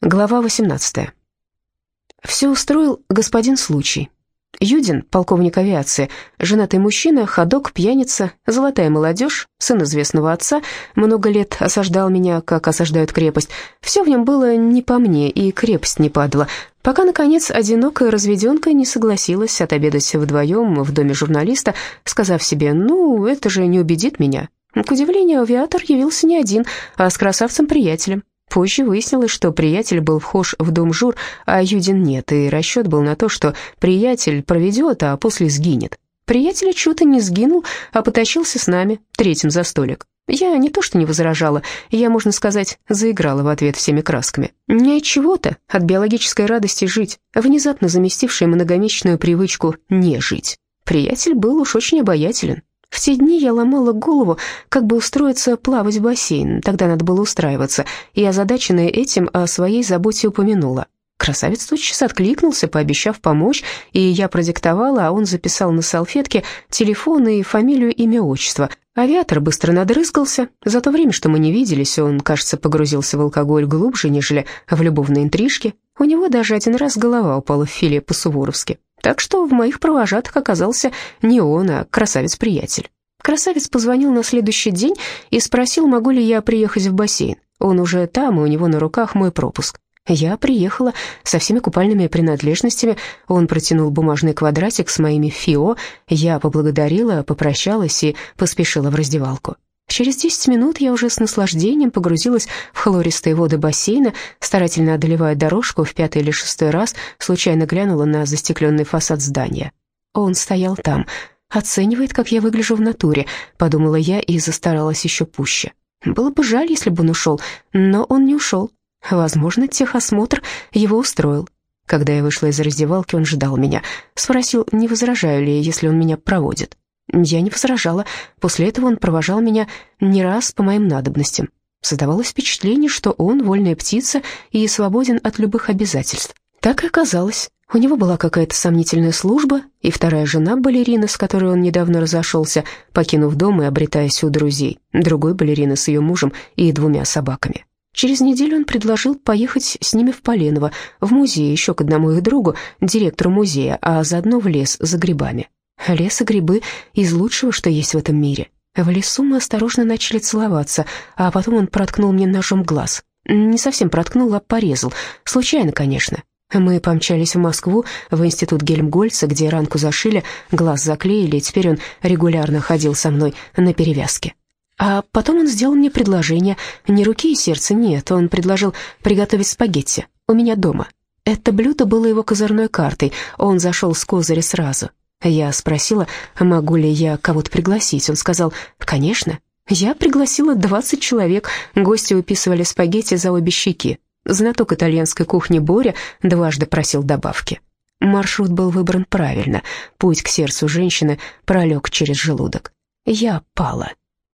Глава 18. Все устроил господин случай. Юдин, полковник авиации, женатый мужчина, ходок, пьяница, золотая молодежь, сын известного отца, много лет осаждал меня, как осаждают крепость. Все в нем было не по мне, и крепость не падала, пока, наконец, одинокая разведенка не согласилась отобедать вдвоем в доме журналиста, сказав себе, ну, это же не убедит меня. К удивлению, авиатор явился не один, а с красавцем-приятелем. Позже выяснилось, что приятель был вхож в дом Жур, а Юдин нет, и расчет был на то, что приятель проведет, а после сгинет. Приятель чего-то не сгинул, а потащился с нами, третьим за столик. Я не то что не возражала, я, можно сказать, заиграла в ответ всеми красками. Не от чего-то, от биологической радости жить, внезапно заместившей многомесячную привычку не жить. Приятель был уж очень обаятелен, в те дни я ломала голову, как бы устроиться плавать в бассейн, тогда надо было устраиваться, и озадаченная этим о своей заботе упомянула. Красавец тотчас откликнулся, пообещав помочь, и я продиктовала, а он записал на салфетке телефон и фамилию, имя, отчество. Авиатор быстро надрызгался. За то время, что мы не виделись, он, кажется, погрузился в алкоголь глубже, нежели в любовные интрижки. У него даже один раз голова упала в филе по-суворовски. Так что в моих провожатых оказался не он, а красавец-приятель. Красавец позвонил на следующий день и спросил, могу ли я приехать в бассейн. Он уже там, и у него на руках мой пропуск. Я приехала со всеми купальными принадлежностями. Он протянул бумажный квадратик с моими ФИО. Я поблагодарила, попрощалась и поспешила в раздевалку. Через 10 минут я уже с наслаждением погрузилась в хлористые воды бассейна, старательно одолевая дорожку в пятый или шестой раз, случайно глянула на застекленный фасад здания. Он стоял там, оценивает, как я выгляжу в натуре, подумала я и застаралась еще пуще. Было бы жаль, если бы он ушел, но он не ушел. Возможно, техосмотр его устроил. Когда я вышла из раздевалки, он ждал меня. Спросил, не возражаю ли, если он меня проводит. Я не возражала. После этого он провожал меня не раз по моим надобностям. Создавалось впечатление, что он вольная птица и свободен от любых обязательств. Так и оказалось. У него была какая-то сомнительная служба, и вторая жена балерина, с которой он недавно разошелся, покинув дом и обретаясь у друзей, другой балерина с ее мужем и двумя собаками. Через неделю он предложил поехать с ними в Поленово, в музей, еще к одному их другу, директору музея, а заодно в лес за грибами. Лес и грибы из лучшего, что есть в этом мире. В лесу мы осторожно начали целоваться, а потом он проткнул мне ножом глаз. Не совсем проткнул, а порезал. Случайно, конечно. Мы помчались в Москву, в институт Гельмгольца, где ранку зашили, глаз заклеили, и теперь он регулярно ходил со мной на перевязке. А потом он сделал мне предложение. Не руки и сердца, нет, он предложил приготовить спагетти у меня дома. Это блюдо было его козырной картой, он зашел с козыря сразу. Я спросила, могу ли я кого-то пригласить. Он сказал, конечно. Я пригласила 20 человек, гости уписывали спагетти за обе щеки. Знаток итальянской кухни Боря дважды просил добавки. Маршрут был выбран правильно, путь к сердцу женщины пролег через желудок. Я пала.